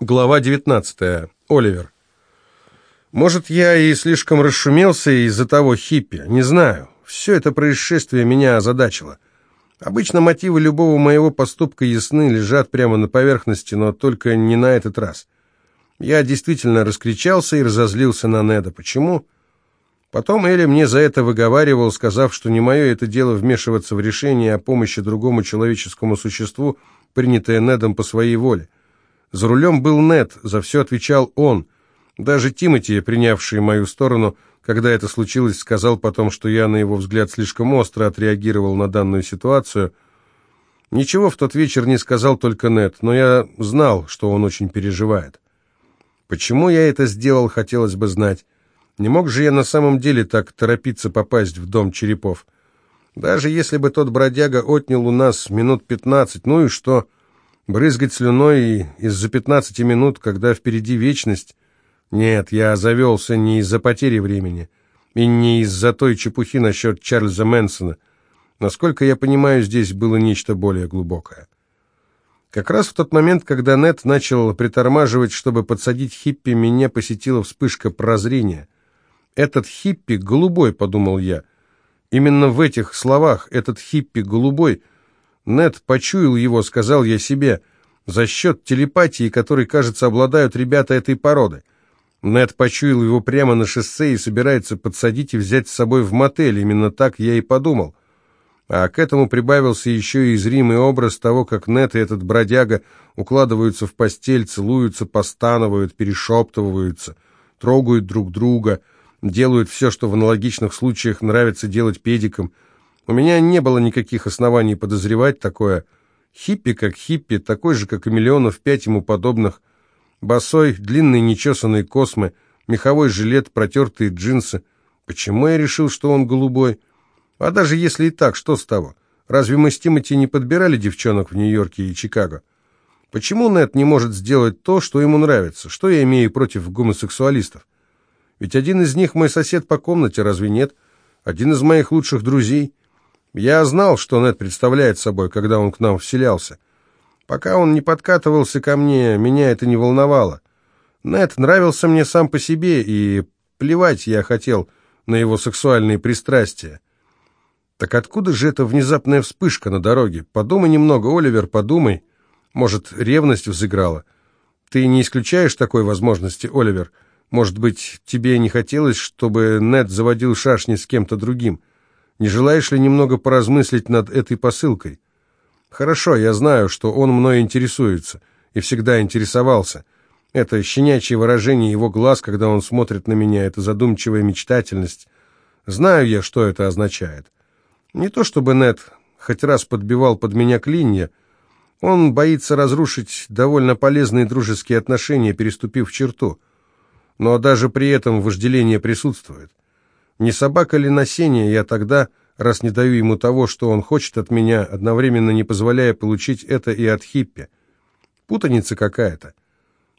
Глава 19. Оливер. Может, я и слишком расшумелся из-за того хиппи, не знаю. Все это происшествие меня озадачило. Обычно мотивы любого моего поступка ясны, лежат прямо на поверхности, но только не на этот раз. Я действительно раскричался и разозлился на Неда. Почему? Потом Элли мне за это выговаривал, сказав, что не мое это дело вмешиваться в решение о помощи другому человеческому существу, принятое Недом по своей воле. За рулем был Нет, за все отвечал он. Даже Тимати, принявший мою сторону, когда это случилось, сказал потом, что я, на его взгляд, слишком остро отреагировал на данную ситуацию. Ничего в тот вечер не сказал только Нет, но я знал, что он очень переживает. Почему я это сделал, хотелось бы знать. Не мог же я на самом деле так торопиться попасть в дом черепов? Даже если бы тот бродяга отнял у нас минут пятнадцать, ну и что? Брызгать слюной из-за пятнадцати минут, когда впереди вечность? Нет, я завелся не из-за потери времени и не из-за той чепухи насчет Чарльза Мэнсона. Насколько я понимаю, здесь было нечто более глубокое. Как раз в тот момент, когда Нет начал притормаживать, чтобы подсадить хиппи, меня посетила вспышка прозрения. «Этот хиппи голубой», — подумал я. Именно в этих словах «этот хиппи голубой» — Нед почуял его, сказал я себе, за счет телепатии, которой, кажется, обладают ребята этой породы. Нед почуял его прямо на шоссе и собирается подсадить и взять с собой в мотель. Именно так я и подумал. А к этому прибавился еще и зримый образ того, как Нед и этот бродяга укладываются в постель, целуются, постанывают, перешептываются, трогают друг друга, делают все, что в аналогичных случаях нравится делать педикам – у меня не было никаких оснований подозревать такое. Хиппи как хиппи, такой же, как и миллионов пять ему подобных. Босой, длинные нечесанные космы, меховой жилет, протертые джинсы. Почему я решил, что он голубой? А даже если и так, что с того? Разве мы с Тимати не подбирали девчонок в Нью-Йорке и Чикаго? Почему Нед не может сделать то, что ему нравится? Что я имею против гомосексуалистов? Ведь один из них мой сосед по комнате, разве нет? Один из моих лучших друзей – я знал, что Нед представляет собой, когда он к нам вселялся. Пока он не подкатывался ко мне, меня это не волновало. Нед нравился мне сам по себе, и плевать я хотел на его сексуальные пристрастия. Так откуда же эта внезапная вспышка на дороге? Подумай немного, Оливер, подумай. Может, ревность взыграла? Ты не исключаешь такой возможности, Оливер? Может быть, тебе не хотелось, чтобы Нед заводил шашни с кем-то другим? Не желаешь ли немного поразмыслить над этой посылкой? Хорошо, я знаю, что он мной интересуется и всегда интересовался. Это щенячье выражение его глаз, когда он смотрит на меня, это задумчивая мечтательность. Знаю я, что это означает. Не то чтобы Нед хоть раз подбивал под меня клинья, он боится разрушить довольно полезные дружеские отношения, переступив черту. Но даже при этом вожделение присутствует. Не собака ли на я тогда, раз не даю ему того, что он хочет от меня, одновременно не позволяя получить это и от хиппи? Путаница какая-то.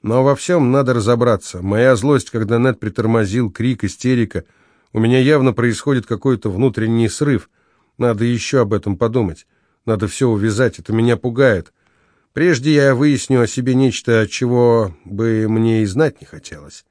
Но во всем надо разобраться. Моя злость, когда Нед притормозил, крик, истерика. У меня явно происходит какой-то внутренний срыв. Надо еще об этом подумать. Надо все увязать, это меня пугает. Прежде я выясню о себе нечто, чего бы мне и знать не хотелось.